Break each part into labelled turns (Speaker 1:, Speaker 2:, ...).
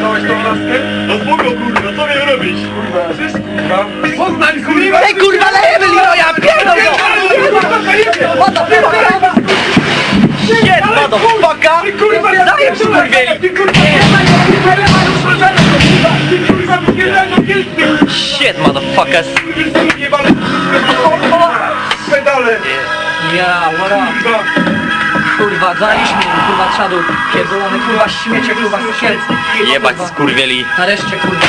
Speaker 1: Dałeś tą laskę?
Speaker 2: No spoko kurwa, co miałem robić?
Speaker 1: Kurwa, cześć kurwa. Poznań kurwa!
Speaker 3: Ej kurwa, lejemy Leroya, pierdol go! What the fuck? Shit, motherfucker!
Speaker 1: Kurwa,
Speaker 3: Daję
Speaker 1: do kielcy!
Speaker 3: Shit, motherfuckers!
Speaker 1: Pedale!
Speaker 3: Ja, what up?
Speaker 1: Kurwa,
Speaker 3: im, kurwa, czadu. Pierdolony, kurwa, śmiecie, kurwa, skielce.
Speaker 2: Jebać skurwieli.
Speaker 3: Nareszcie, kurwa.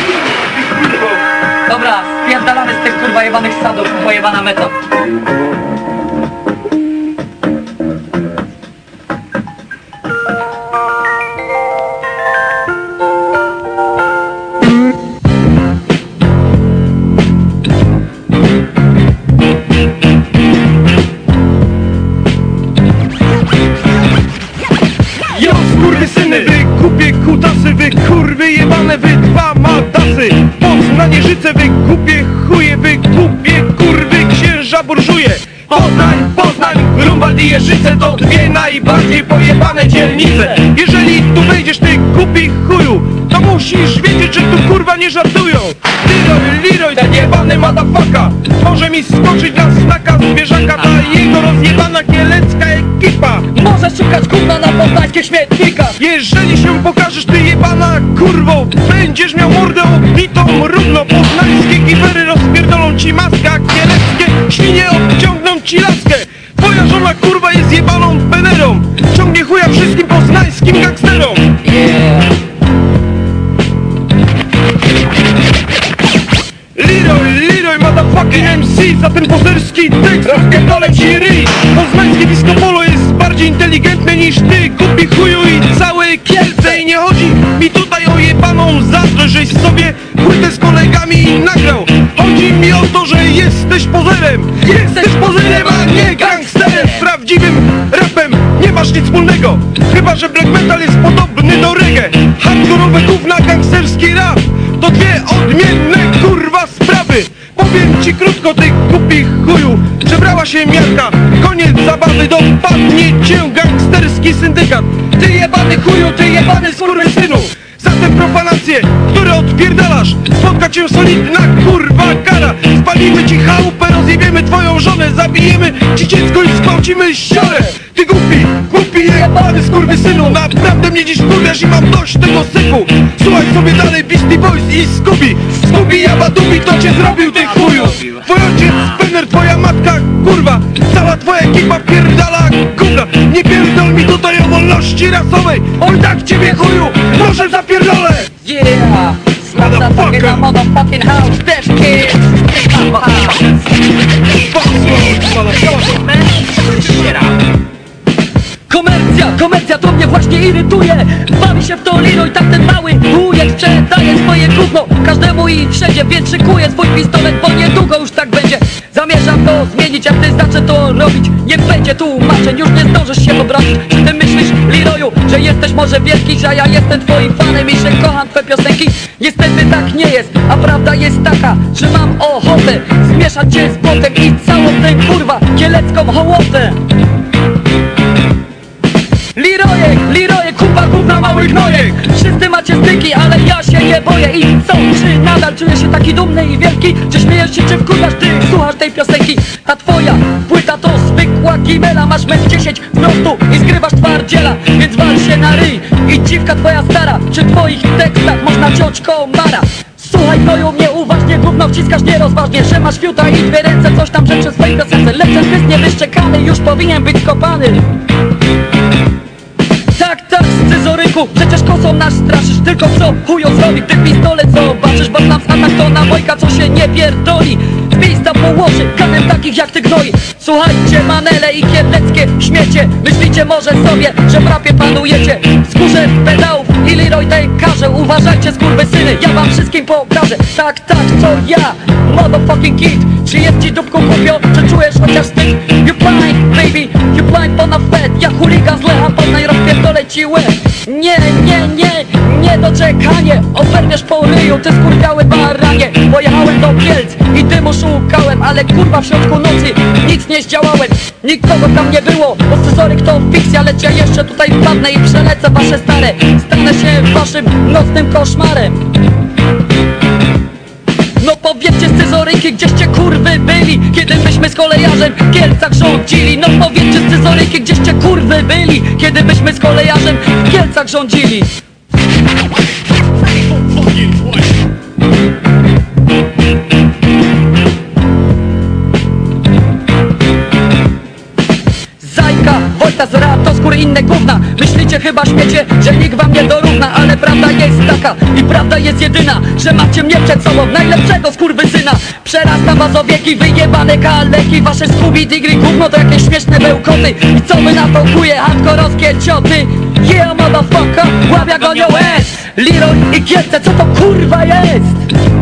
Speaker 3: Dobra, spierdalamy z tych, kurwa, jebanych sadów, pojebana meta.
Speaker 4: Kutasy, wy kurwy jebane, wy dwa matasy. Poznanierzyce, wy głupie chuje, wy głupie kurwy księża burżuje. Poznań, Poznań, Grunwald i Jeżyce to dwie najbardziej pojebane dzielnice. Jeżeli tu wejdziesz ty głupi chuju, to musisz wiedzieć, że tu kurwa nie żartują. Leroy, Leroy, ten jebany madafaka Może mi skoczyć na snaka zwierzaka ta jego rozjebana kielecka
Speaker 3: Możesz szukać gówna na poznańskich śmietnikach.
Speaker 4: jeżeli się pokażesz ty jebana kurwo Będziesz miał mordę obitą równo Poznańskie giwery rozpierdolą ci maskę kieleckie świnie obciągną ci laskę Za ten pozerski tekst rozpierdolę ci ryj. Poznańskie disco polo jest bardziej inteligentne niż ty. Głupi chuju i całe Kielce I nie chodzi mi tutaj o jebaną zazdrość Żeś sobie płytę z kolegami nagrał. Chodzi mi o to, że jesteś pozerem. Jesteś pozerem, a nie gangsterem. Z prawdziwym rapem nie masz nic wspólnego. Chyba, że black metal jest podobny Przebrała się miarka Koniec zabawy dopadnie cię gangsterski syndykat. Ty jebany chuju, ty jebany skurwysynu. Za te profanacje, które odpierdalasz Spotka cię solidna kurwa kara. Spalimy ci chałupę, rozjebiemy twoją żonę Zabijemy ci dziecko i zgwałcimy siostrę Ty głupi, głupi jebany skurwysynu. Naprawdę mnie dziś kurwiasz i mam dość tego syfu. Słuchaj sobie dalej Beastie Boys i Scooby. Scooby Jabadubi to cię zrobił ty chuju Twoja ekipa pierdala gówna. Nie pierdol mi tutaj o wolności rasowej. Oj tak ciebie chuju, proszę zapierdolę.
Speaker 3: Yeah. Slap that fucking a motherfucking house, deaf kids. Komercja, komercja to mnie właśnie irytuje. Bawi się w to Lino i tak ten mały wujek sprzedaje swoje gówno Każdemu i wszędzie, więc szykuję swój pistolet Bo niedługo już tak będzie zmienić, jak ty zacznę to robić. Nie będzie tłumaczeń, już nie zdążysz się obronić Czy ty myślisz, Leroyu, że jesteś może wielki Że ja jestem twoim fanem i że kocham twoje piosenki? Niestety tak nie jest, a prawda jest taka Że mam ochotę zmieszać cię z botem I całą tę kurwa kielecką hołotę. Lirojek, Lirojek, kupa gówna mały gnojek. Wszyscy macie styki, ale boję I co, czy nadal czujesz się taki dumny i wielki? Czy śmiejesz się, czy wkurzasz, ty. Słuchasz tej piosenki? Ta twoja płyta to zwykła gimela Masz metr 10 wzrostu i zgrywasz twardziela Więc wal się na ryj. I dziwka twoja stara Przy twoich tekstach można ciąć komara Słuchaj gnoju mnie uważnie, gówno wciskasz nierozważnie Że masz fiuta i dwie ręce, coś tam rzeczy w swojej piosence Lecz zbyt niewyszczekany, już powinien być skopany tak, tak, scyzoryku, przecież kosą nas straszysz Tylko co chujo zrobi, ty pistolet zobaczysz Bo znam atak to nabojka, co się nie pierdoli. Z miejsca położy, kanem takich jak ty gnoi. Słuchajcie, manele i kierleckie śmiecie. Myślicie może sobie, że w rapie panujecie. Skórze pedałów i Leroy każe Uważajcie skurwysyny, ja wam wszystkim pokażę. Tak, tak, co ja, motherfucking kid. Czy jest ci dupką głupio, czy czujesz chociaż wstyd? You blind, baby, you blind ponad fed Ja chuligan z Łeb Nie, nie, nie, nie doczekanie. Oberwiesz po ryju, ty skurwiały baranie. Pojechałem do Kielc i dymu szukałem Ale kurwa w środku nocy nic nie zdziałałem. Nikogo tam nie było, bo scyzoryk to fikcja Lecz ja jeszcze tutaj wpadnę i przelecę wasze stare, stare się waszym nocnym koszmarem powiedzcie scyzoryki, gdzieście kurwy byli? Kiedy myśmy z kolejarzem w Kielcach rządzili? No powiedzcie scyzoryki, gdzieście kurwy byli? Kiedy myśmy z kolejarzem w Kielcach rządzili Z to skóry inne gówna. Myślicie chyba śmiecie, że nikt wam nie dorówna Ale prawda jest taka i prawda jest jedyna Że macie mnie przed sobą, najlepszego skurwysyna. Przerasta was o wieki, wyjebane kaleki Wasze skubi digri gówno to jakieś śmieszne bełkoty. I co wy na to kuje, hardkorowskie cioty? Yeah motherfucker, ławia go nie łez. Leroy i Kielce, co to kurwa jest?